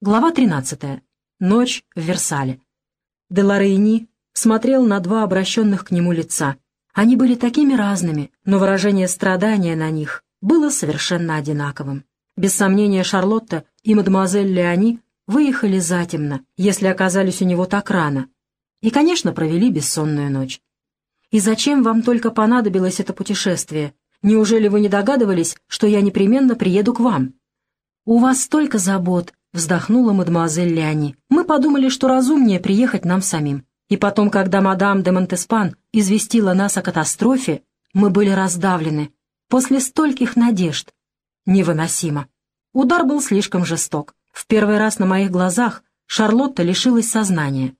Глава 13. Ночь в Версале. Деларейни смотрел на два обращенных к нему лица. Они были такими разными, но выражение страдания на них было совершенно одинаковым. Без сомнения, Шарлотта и мадемуазель Леони выехали затемно, если оказались у него так рано, и, конечно, провели бессонную ночь. «И зачем вам только понадобилось это путешествие? Неужели вы не догадывались, что я непременно приеду к вам?» «У вас столько забот», — вздохнула мадемуазель Ляни. «Мы подумали, что разумнее приехать нам самим. И потом, когда мадам де Монтеспан известила нас о катастрофе, мы были раздавлены. После стольких надежд. Невыносимо. Удар был слишком жесток. В первый раз на моих глазах Шарлотта лишилась сознания.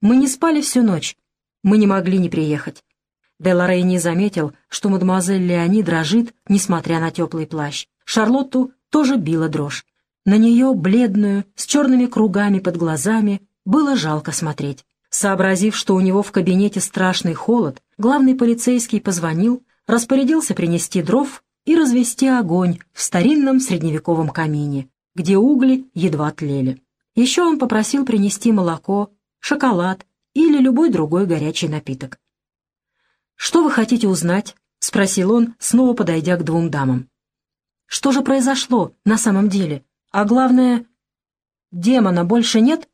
Мы не спали всю ночь. Мы не могли не приехать. Деларей не заметил, что мадемуазель Леони дрожит, несмотря на теплый плащ. Шарлотту тоже била дрожь. На нее, бледную, с черными кругами под глазами, было жалко смотреть. Сообразив, что у него в кабинете страшный холод, главный полицейский позвонил, распорядился принести дров и развести огонь в старинном средневековом камине, где угли едва тлели. Еще он попросил принести молоко, шоколад или любой другой горячий напиток. «Что вы хотите узнать?» — спросил он, снова подойдя к двум дамам. «Что же произошло на самом деле?» А главное, демона больше нет?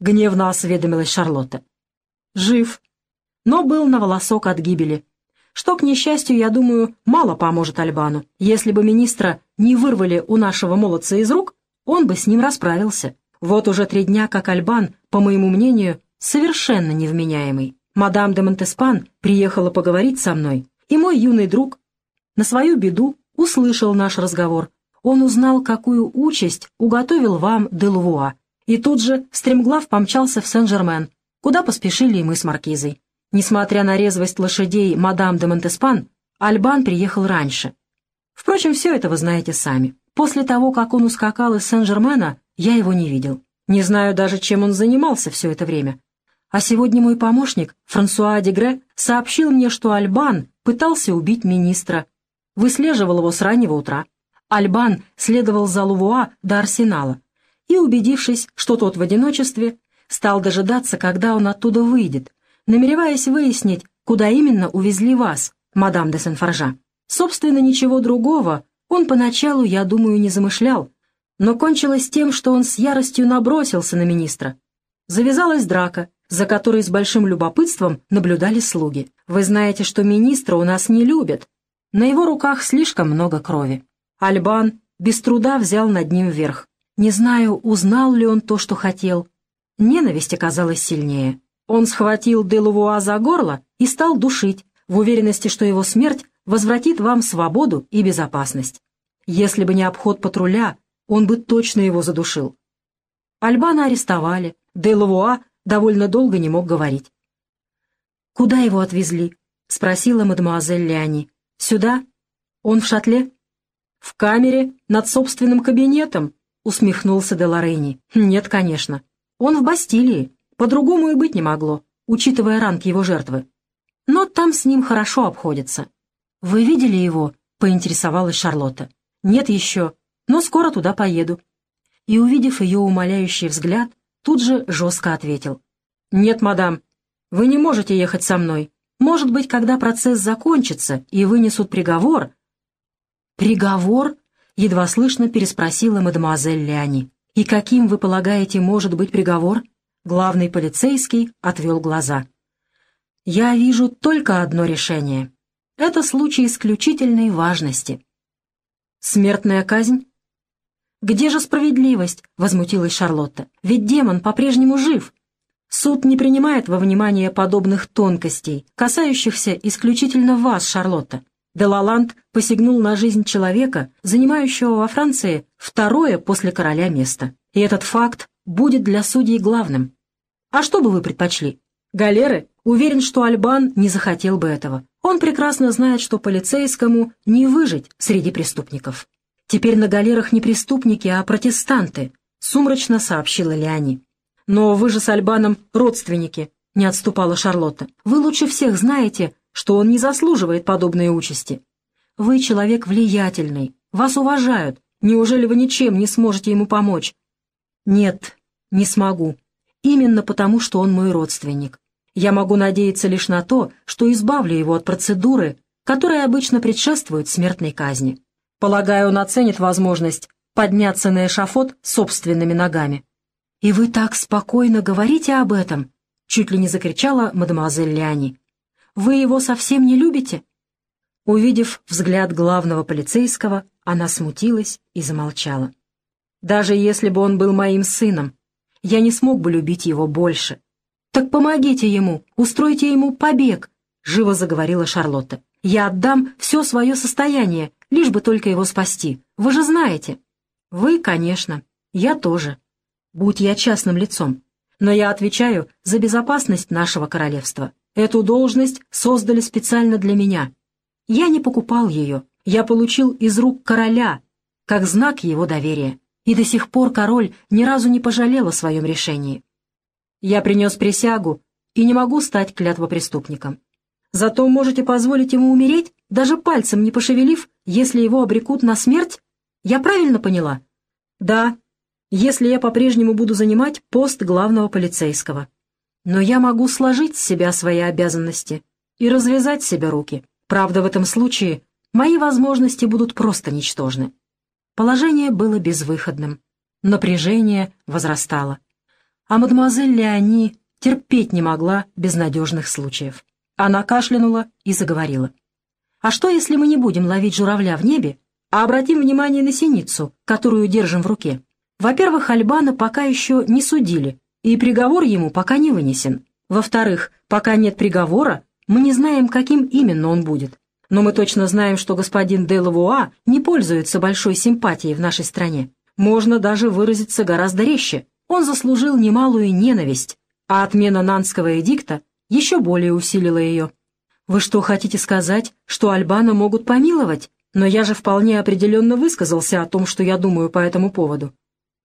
Гневно осведомилась Шарлотта. Жив, но был на волосок от гибели. Что, к несчастью, я думаю, мало поможет Альбану. Если бы министра не вырвали у нашего молодца из рук, он бы с ним расправился. Вот уже три дня, как Альбан, по моему мнению, совершенно невменяемый. Мадам де Монтеспан приехала поговорить со мной, и мой юный друг на свою беду услышал наш разговор он узнал, какую участь уготовил вам Делувуа, и тут же стремглав помчался в Сен-Жермен, куда поспешили и мы с Маркизой. Несмотря на резвость лошадей мадам де Монтеспан, Альбан приехал раньше. Впрочем, все это вы знаете сами. После того, как он ускакал из Сен-Жермена, я его не видел. Не знаю даже, чем он занимался все это время. А сегодня мой помощник, Франсуа Дегре, сообщил мне, что Альбан пытался убить министра. Выслеживал его с раннего утра. Альбан следовал за Лувуа до арсенала и, убедившись, что тот в одиночестве, стал дожидаться, когда он оттуда выйдет, намереваясь выяснить, куда именно увезли вас, мадам де Сен-Форжа. Собственно, ничего другого он поначалу, я думаю, не замышлял, но кончилось тем, что он с яростью набросился на министра. Завязалась драка, за которой с большим любопытством наблюдали слуги. Вы знаете, что министра у нас не любят. На его руках слишком много крови. Альбан без труда взял над ним верх. Не знаю, узнал ли он то, что хотел. Ненависть оказалась сильнее. Он схватил Делувуа за горло и стал душить, в уверенности, что его смерть возвратит вам свободу и безопасность. Если бы не обход патруля, он бы точно его задушил. Альбана арестовали, Делувуа довольно долго не мог говорить. «Куда его отвезли?» — спросила мадемуазель Леони. «Сюда? Он в шатле?» «В камере над собственным кабинетом?» — усмехнулся Деларейни. «Нет, конечно. Он в Бастилии. По-другому и быть не могло, учитывая ранг его жертвы. Но там с ним хорошо обходится». «Вы видели его?» — поинтересовалась Шарлотта. «Нет еще, но скоро туда поеду». И, увидев ее умоляющий взгляд, тут же жестко ответил. «Нет, мадам, вы не можете ехать со мной. Может быть, когда процесс закончится и вынесут приговор, «Приговор?» — едва слышно переспросила мадемуазель Ляни. «И каким, вы полагаете, может быть приговор?» Главный полицейский отвел глаза. «Я вижу только одно решение. Это случай исключительной важности». «Смертная казнь?» «Где же справедливость?» — возмутилась Шарлотта. «Ведь демон по-прежнему жив». «Суд не принимает во внимание подобных тонкостей, касающихся исключительно вас, Шарлотта. Делаланд посягнул на жизнь человека, занимающего во Франции второе после короля место. И этот факт будет для судей главным. А что бы вы предпочли? Галеры? Уверен, что Альбан не захотел бы этого. Он прекрасно знает, что полицейскому не выжить среди преступников. Теперь на галерах не преступники, а протестанты, сумрачно сообщила Леони. Но вы же с Альбаном родственники, не отступала Шарлотта. Вы лучше всех знаете, что он не заслуживает подобной участи. Вы человек влиятельный, вас уважают. Неужели вы ничем не сможете ему помочь? Нет, не смогу. Именно потому, что он мой родственник. Я могу надеяться лишь на то, что избавлю его от процедуры, которая обычно предшествует смертной казни. Полагаю, он оценит возможность подняться на эшафот собственными ногами. «И вы так спокойно говорите об этом?» — чуть ли не закричала мадемуазель Леони. «Вы его совсем не любите?» Увидев взгляд главного полицейского, она смутилась и замолчала. «Даже если бы он был моим сыном, я не смог бы любить его больше. Так помогите ему, устройте ему побег», — живо заговорила Шарлотта. «Я отдам все свое состояние, лишь бы только его спасти. Вы же знаете». «Вы, конечно. Я тоже. Будь я частным лицом. Но я отвечаю за безопасность нашего королевства. Эту должность создали специально для меня. Я не покупал ее. Я получил из рук короля, как знак его доверия. И до сих пор король ни разу не пожалел о своем решении. Я принес присягу и не могу стать клятвопреступником. Зато можете позволить ему умереть, даже пальцем не пошевелив, если его обрекут на смерть? Я правильно поняла? Да, если я по-прежнему буду занимать пост главного полицейского. Но я могу сложить с себя свои обязанности и развязать себе руки. Правда, в этом случае мои возможности будут просто ничтожны. Положение было безвыходным. Напряжение возрастало. А мадемуазель Леони терпеть не могла безнадежных случаев. Она кашлянула и заговорила. «А что, если мы не будем ловить журавля в небе, а обратим внимание на синицу, которую держим в руке. Во-первых, Альбана пока еще не судили, и приговор ему пока не вынесен. Во-вторых, пока нет приговора, мы не знаем, каким именно он будет. Но мы точно знаем, что господин де Лавуа не пользуется большой симпатией в нашей стране. Можно даже выразиться гораздо резче. Он заслужил немалую ненависть, а отмена Нанского эдикта еще более усилила ее. Вы что, хотите сказать, что Альбана могут помиловать? Но я же вполне определенно высказался о том, что я думаю по этому поводу.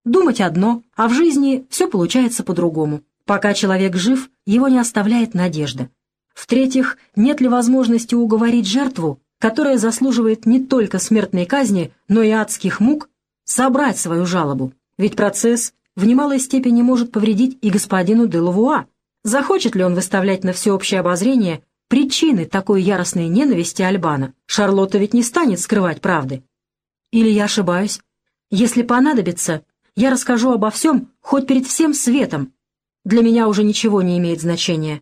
Думать одно, а в жизни все получается по-другому. Пока человек жив, его не оставляет надежда. В-третьих, нет ли возможности уговорить жертву, которая заслуживает не только смертной казни, но и адских мук, собрать свою жалобу? Ведь процесс в немалой степени может повредить и господину Делавуа. Захочет ли он выставлять на всеобщее обозрение причины такой яростной ненависти Альбана. Шарлотта ведь не станет скрывать правды. Или я ошибаюсь? Если понадобится, я расскажу обо всем, хоть перед всем светом. Для меня уже ничего не имеет значения.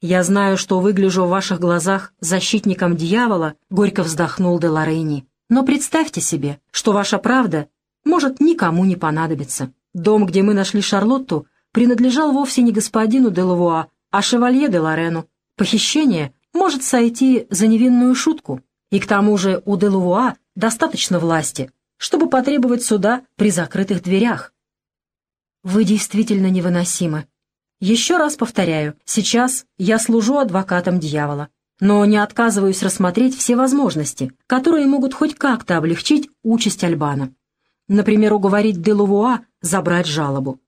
Я знаю, что выгляжу в ваших глазах защитником дьявола, горько вздохнул де Лорейни. Но представьте себе, что ваша правда может никому не понадобиться. Дом, где мы нашли Шарлотту, принадлежал вовсе не господину де Лавуа, а шевалье де Лорену. Похищение может сойти за невинную шутку, и к тому же у Делувуа достаточно власти, чтобы потребовать суда при закрытых дверях. Вы действительно невыносимы. Еще раз повторяю, сейчас я служу адвокатом дьявола, но не отказываюсь рассмотреть все возможности, которые могут хоть как-то облегчить участь Альбана. Например, уговорить Делувуа забрать жалобу.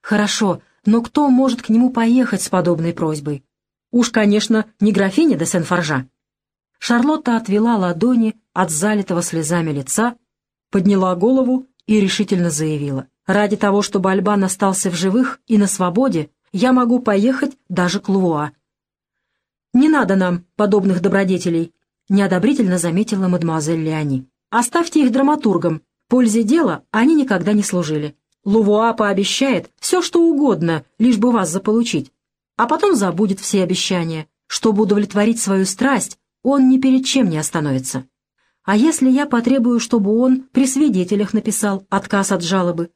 Хорошо, но кто может к нему поехать с подобной просьбой? Уж, конечно, не графиня де Сен-Форжа. Шарлотта отвела ладони от залитого слезами лица, подняла голову и решительно заявила. «Ради того, чтобы Альбан остался в живых и на свободе, я могу поехать даже к Луа». «Не надо нам подобных добродетелей», — неодобрительно заметила мадемуазель Леони. «Оставьте их драматургам. Пользе дела они никогда не служили. Лувуа пообещает все, что угодно, лишь бы вас заполучить а потом забудет все обещания. Чтобы удовлетворить свою страсть, он ни перед чем не остановится. А если я потребую, чтобы он при свидетелях написал отказ от жалобы?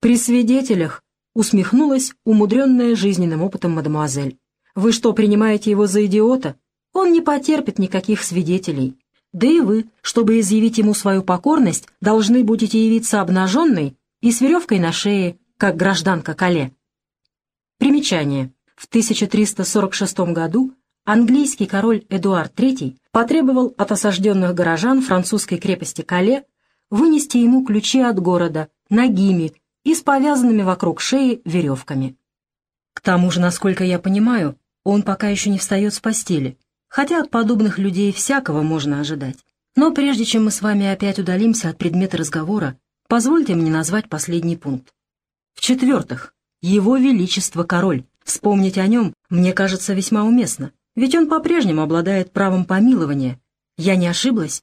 При свидетелях, усмехнулась умудренная жизненным опытом мадемуазель. Вы что, принимаете его за идиота? Он не потерпит никаких свидетелей. Да и вы, чтобы изъявить ему свою покорность, должны будете явиться обнаженной и с веревкой на шее, как гражданка Кале. Примечание. В 1346 году английский король Эдуард III потребовал от осажденных горожан французской крепости Кале вынести ему ключи от города, нагими и с повязанными вокруг шеи веревками. К тому же, насколько я понимаю, он пока еще не встает с постели, хотя от подобных людей всякого можно ожидать. Но прежде чем мы с вами опять удалимся от предмета разговора, позвольте мне назвать последний пункт. В-четвертых, его величество король. Вспомнить о нем, мне кажется, весьма уместно, ведь он по-прежнему обладает правом помилования. Я не ошиблась?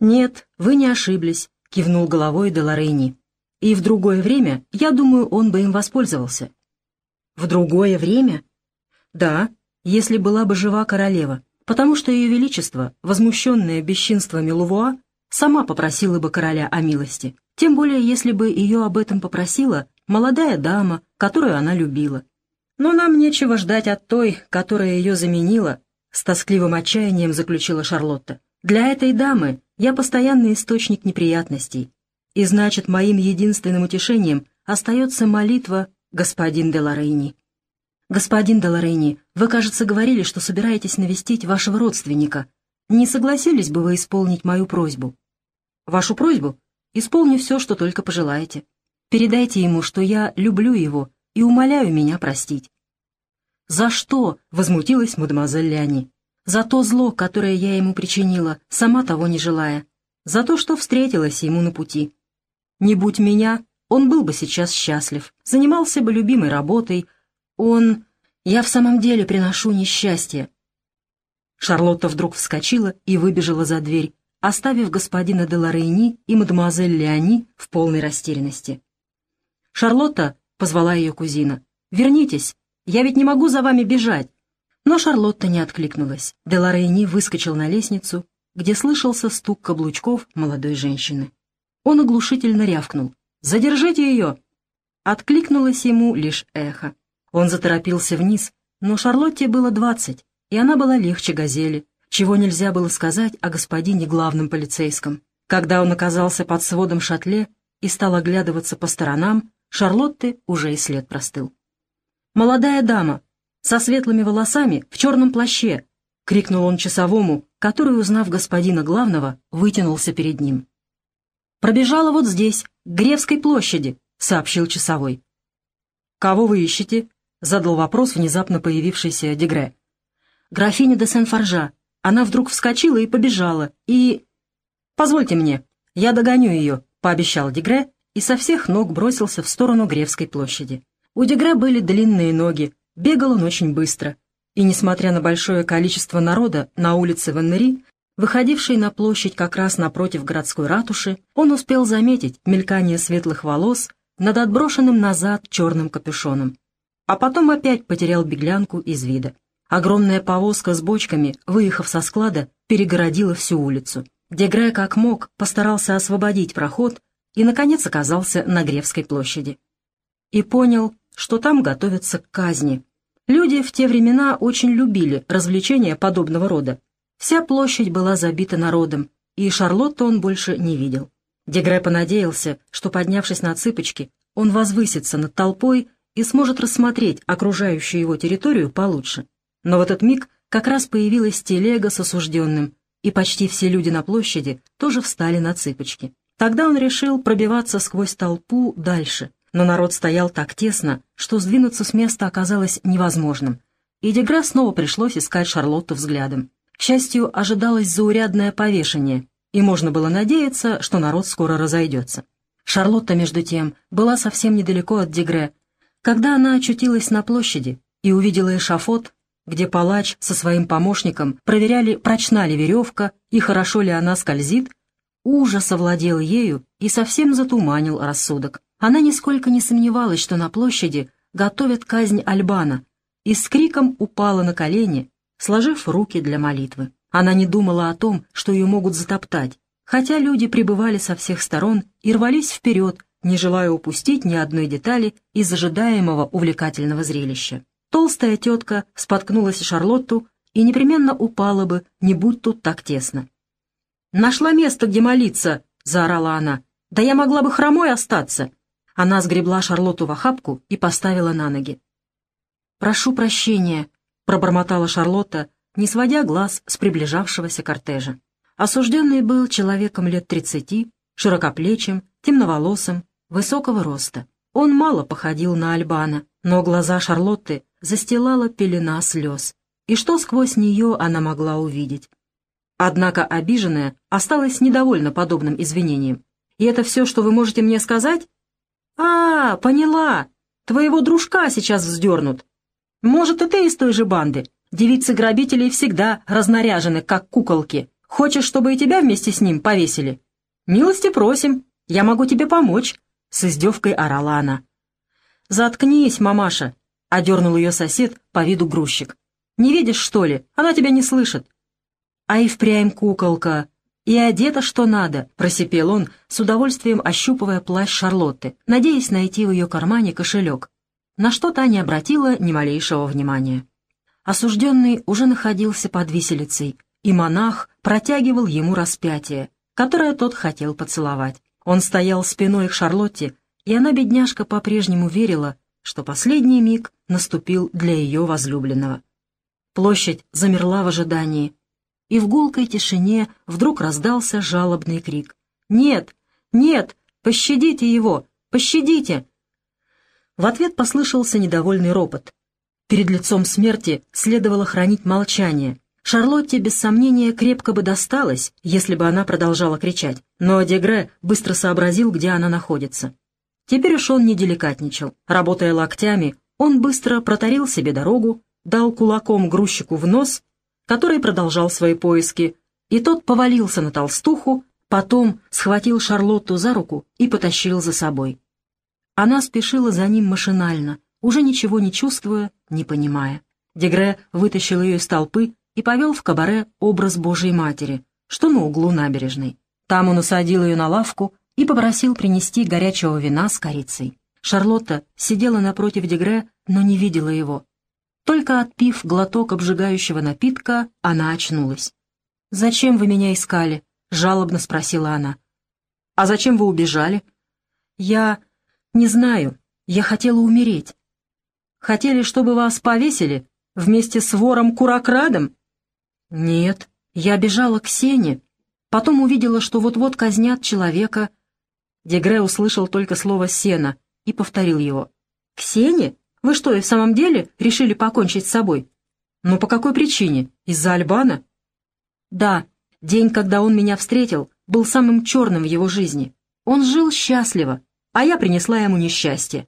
Нет, вы не ошиблись, кивнул головой Деларейни. И в другое время, я думаю, он бы им воспользовался. В другое время? Да, если была бы жива королева, потому что ее величество, возмущенное бесчинствами Лувуа, сама попросила бы короля о милости, тем более если бы ее об этом попросила молодая дама, которую она любила. Но нам нечего ждать от той, которая ее заменила, с тоскливым отчаянием заключила Шарлотта. Для этой дамы я постоянный источник неприятностей, и значит, моим единственным утешением остается молитва господин де Лорейни. «Господин де Лорейни, вы, кажется, говорили, что собираетесь навестить вашего родственника. Не согласились бы вы исполнить мою просьбу?» «Вашу просьбу? Исполню все, что только пожелаете. Передайте ему, что я люблю его и умоляю меня простить». «За что?» — возмутилась мадемуазель Ляни. «За то зло, которое я ему причинила, сама того не желая. За то, что встретилась ему на пути. Не будь меня, он был бы сейчас счастлив, занимался бы любимой работой. Он... Я в самом деле приношу несчастье». Шарлотта вдруг вскочила и выбежала за дверь, оставив господина де Лорейни и мадемуазель Леони в полной растерянности. «Шарлотта», — позвала ее кузина, — «вернитесь, я ведь не могу за вами бежать». Но Шарлотта не откликнулась. Де Лорейни выскочил на лестницу, где слышался стук каблучков молодой женщины. Он оглушительно рявкнул. «Задержите ее!» Откликнулось ему лишь эхо. Он заторопился вниз, но Шарлотте было двадцать, и она была легче газели, чего нельзя было сказать о господине главном полицейском. Когда он оказался под сводом шатле и стал оглядываться по сторонам, Шарлотты уже и след простыл. «Молодая дама, со светлыми волосами, в черном плаще!» — крикнул он часовому, который, узнав господина главного, вытянулся перед ним. «Пробежала вот здесь, к Гревской площади», — сообщил часовой. «Кого вы ищете?» — задал вопрос внезапно появившийся Дегре. «Графиня де Сен-Форжа. Она вдруг вскочила и побежала, и...» «Позвольте мне, я догоню ее», — пообещал Дегре и со всех ног бросился в сторону Гревской площади. У Дегре были длинные ноги, бегал он очень быстро, и, несмотря на большое количество народа на улице Ваннери, выходившей на площадь как раз напротив городской ратуши, он успел заметить мелькание светлых волос над отброшенным назад черным капюшоном. А потом опять потерял беглянку из вида. Огромная повозка с бочками, выехав со склада, перегородила всю улицу. Дегре как мог постарался освободить проход и, наконец, оказался на Гревской площади. И понял, что там готовятся к казни. Люди в те времена очень любили развлечения подобного рода. Вся площадь была забита народом, и Шарлотту он больше не видел. Дегре понадеялся, что, поднявшись на цыпочки, он возвысится над толпой и сможет рассмотреть окружающую его территорию получше. Но в этот миг как раз появилась телега с осужденным, и почти все люди на площади тоже встали на цыпочки. Тогда он решил пробиваться сквозь толпу дальше, но народ стоял так тесно, что сдвинуться с места оказалось невозможным, и Дегра снова пришлось искать Шарлотту взглядом. К счастью, ожидалось заурядное повешение, и можно было надеяться, что народ скоро разойдется. Шарлотта, между тем, была совсем недалеко от Дегре. Когда она очутилась на площади и увидела эшафот, где палач со своим помощником проверяли, прочна ли веревка и хорошо ли она скользит, Ужас овладел ею и совсем затуманил рассудок. Она нисколько не сомневалась, что на площади готовят казнь Альбана, и с криком упала на колени, сложив руки для молитвы. Она не думала о том, что ее могут затоптать, хотя люди пребывали со всех сторон и рвались вперед, не желая упустить ни одной детали из ожидаемого увлекательного зрелища. Толстая тетка споткнулась Шарлотту и непременно упала бы, не будь тут так тесно. «Нашла место, где молиться!» — заорала она. «Да я могла бы хромой остаться!» Она сгребла Шарлотту в охапку и поставила на ноги. «Прошу прощения», — пробормотала Шарлотта, не сводя глаз с приближавшегося кортежа. Осужденный был человеком лет тридцати, широкоплечим, темноволосым, высокого роста. Он мало походил на Альбана, но глаза Шарлотты застилала пелена слез. И что сквозь нее она могла увидеть? Однако обиженная осталась недовольна подобным извинением. «И это все, что вы можете мне сказать?» «А, поняла. Твоего дружка сейчас вздернут. Может, и ты из той же банды? Девицы-грабители всегда разнаряжены, как куколки. Хочешь, чтобы и тебя вместе с ним повесили? Милости просим, я могу тебе помочь», — с издевкой орала она. «Заткнись, мамаша», — одернул ее сосед по виду грузчик. «Не видишь, что ли? Она тебя не слышит». «А и впрямь куколка. И одета что надо», — просипел он, с удовольствием ощупывая плащ Шарлотты, надеясь найти в ее кармане кошелек, на что та не обратила ни малейшего внимания. Осужденный уже находился под виселицей, и монах протягивал ему распятие, которое тот хотел поцеловать. Он стоял спиной к Шарлотте, и она, бедняжка, по-прежнему верила, что последний миг наступил для ее возлюбленного. Площадь замерла в ожидании, и в гулкой тишине вдруг раздался жалобный крик. «Нет! Нет! Пощадите его! Пощадите!» В ответ послышался недовольный ропот. Перед лицом смерти следовало хранить молчание. Шарлотте, без сомнения, крепко бы досталось, если бы она продолжала кричать, но Дегре быстро сообразил, где она находится. Теперь уж он не деликатничал. Работая локтями, он быстро протарил себе дорогу, дал кулаком грузчику в нос, который продолжал свои поиски, и тот повалился на толстуху, потом схватил Шарлотту за руку и потащил за собой. Она спешила за ним машинально, уже ничего не чувствуя, не понимая. Дегре вытащил ее из толпы и повел в кабаре образ Божьей Матери, что на углу набережной. Там он усадил ее на лавку и попросил принести горячего вина с корицей. Шарлотта сидела напротив Дегре, но не видела его. Только отпив глоток обжигающего напитка, она очнулась. «Зачем вы меня искали?» — жалобно спросила она. «А зачем вы убежали?» «Я... не знаю. Я хотела умереть». «Хотели, чтобы вас повесили вместе с вором-курокрадом?» «Нет, я бежала к Сене, потом увидела, что вот-вот казнят человека». Дегре услышал только слово «сена» и повторил его. «К Сене? Вы что, и в самом деле решили покончить с собой?» «Но по какой причине? Из-за Альбана?» «Да, день, когда он меня встретил, был самым черным в его жизни. Он жил счастливо, а я принесла ему несчастье.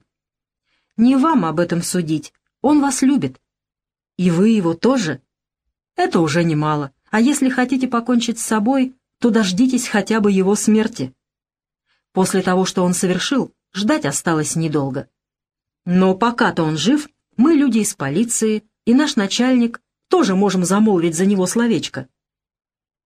Не вам об этом судить, он вас любит. И вы его тоже?» Это уже немало. А если хотите покончить с собой, то дождитесь хотя бы его смерти. После того, что он совершил, ждать осталось недолго. Но пока-то он жив, мы, люди из полиции, и наш начальник тоже можем замолвить за него словечко.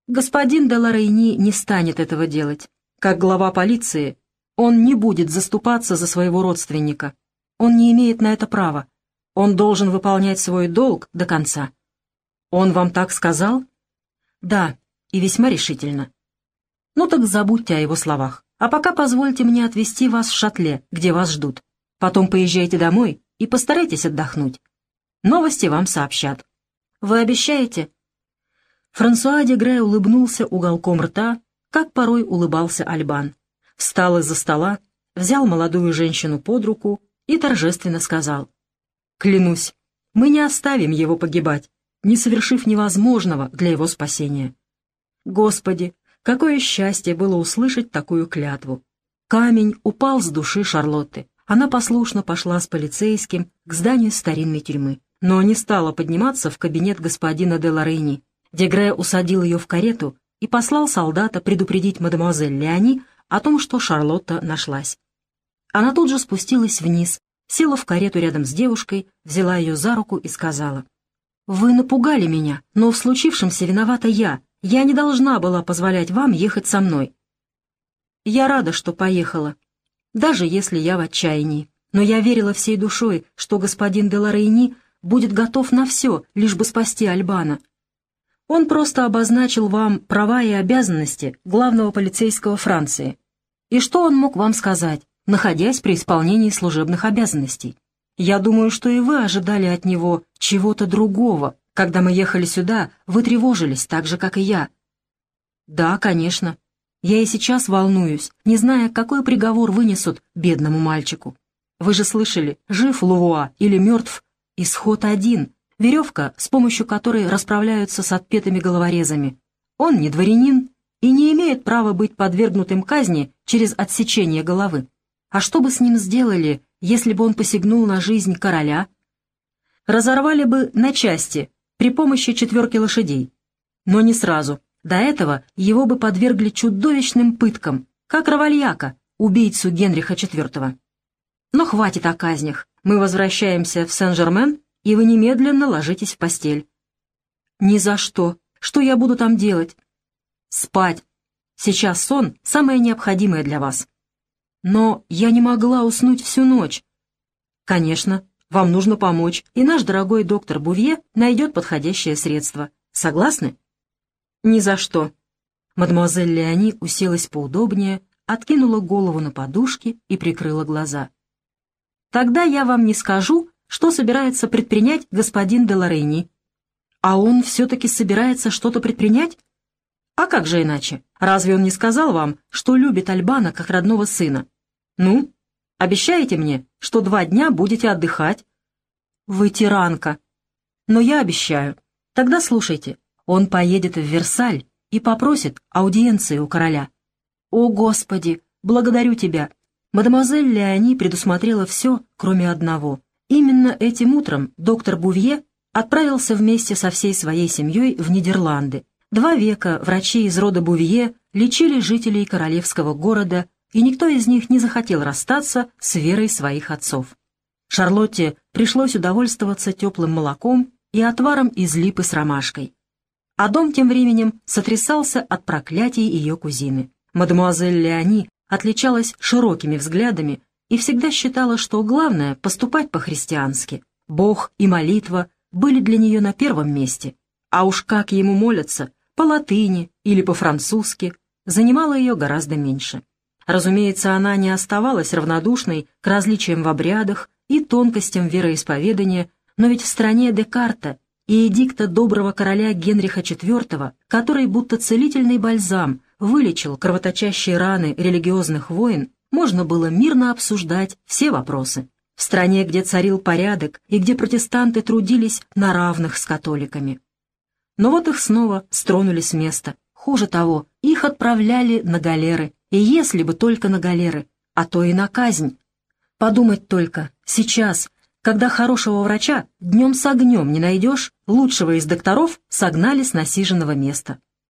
Господин Деларейни не станет этого делать. Как глава полиции, он не будет заступаться за своего родственника. Он не имеет на это права. Он должен выполнять свой долг до конца. «Он вам так сказал?» «Да, и весьма решительно». «Ну так забудьте о его словах. А пока позвольте мне отвезти вас в шатле, где вас ждут. Потом поезжайте домой и постарайтесь отдохнуть. Новости вам сообщат. Вы обещаете?» Франсуа Дегре улыбнулся уголком рта, как порой улыбался Альбан. Встал из-за стола, взял молодую женщину под руку и торжественно сказал. «Клянусь, мы не оставим его погибать не совершив невозможного для его спасения. Господи, какое счастье было услышать такую клятву! Камень упал с души Шарлотты. Она послушно пошла с полицейским к зданию старинной тюрьмы, но не стала подниматься в кабинет господина де Лорейни. Дегре усадил ее в карету и послал солдата предупредить мадемуазель Леони о том, что Шарлотта нашлась. Она тут же спустилась вниз, села в карету рядом с девушкой, взяла ее за руку и сказала, «Вы напугали меня, но в случившемся виновата я. Я не должна была позволять вам ехать со мной». «Я рада, что поехала, даже если я в отчаянии. Но я верила всей душой, что господин де Лорейни будет готов на все, лишь бы спасти Альбана. Он просто обозначил вам права и обязанности главного полицейского Франции. И что он мог вам сказать, находясь при исполнении служебных обязанностей? Я думаю, что и вы ожидали от него чего-то другого. Когда мы ехали сюда, вы тревожились так же, как и я. Да, конечно. Я и сейчас волнуюсь, не зная, какой приговор вынесут бедному мальчику. Вы же слышали, жив Лувуа или мертв? Исход один. Веревка, с помощью которой расправляются с отпетыми головорезами. Он не дворянин и не имеет права быть подвергнутым казни через отсечение головы. А что бы с ним сделали, если бы он посягнул на жизнь короля? Разорвали бы на части при помощи четверки лошадей. Но не сразу. До этого его бы подвергли чудовищным пыткам, как Равальяка, убийцу Генриха IV. Но хватит о казнях. Мы возвращаемся в Сен-Жермен, и вы немедленно ложитесь в постель. Ни за что. Что я буду там делать? Спать. Сейчас сон — самое необходимое для вас. Но я не могла уснуть всю ночь. Конечно, вам нужно помочь, и наш дорогой доктор Бувье найдет подходящее средство. Согласны? Ни за что. Мадемуазель Леони уселась поудобнее, откинула голову на подушки и прикрыла глаза. «Тогда я вам не скажу, что собирается предпринять господин де Лорейни. А он все-таки собирается что-то предпринять? А как же иначе? Разве он не сказал вам, что любит Альбана как родного сына? Ну, обещаете мне, что два дня будете отдыхать? Вы тиранка. Но я обещаю. Тогда слушайте. Он поедет в Версаль и попросит аудиенции у короля. «О, Господи! Благодарю тебя!» Мадемуазель Леони предусмотрела все, кроме одного. Именно этим утром доктор Бувье отправился вместе со всей своей семьей в Нидерланды. Два века врачи из рода Бувье лечили жителей королевского города, и никто из них не захотел расстаться с верой своих отцов. Шарлотте пришлось удовольствоваться теплым молоком и отваром из липы с ромашкой. А дом тем временем сотрясался от проклятий ее кузины. Мадемуазель Леони отличалась широкими взглядами и всегда считала, что главное — поступать по-христиански. Бог и молитва были для нее на первом месте. А уж как ему молятся, по латыни или по-французски, занимало ее гораздо меньше. Разумеется, она не оставалась равнодушной к различиям в обрядах и тонкостям вероисповедания, но ведь в стране Декарта и эдикта доброго короля Генриха IV, который будто целительный бальзам вылечил кровоточащие раны религиозных войн, можно было мирно обсуждать все вопросы. В стране, где царил порядок и где протестанты трудились на равных с католиками. Но вот их снова стронули с места. Хуже того, их отправляли на галеры, и если бы только на галеры, а то и на казнь. Подумать только, сейчас, когда хорошего врача днем с огнем не найдешь, лучшего из докторов согнали с насиженного места.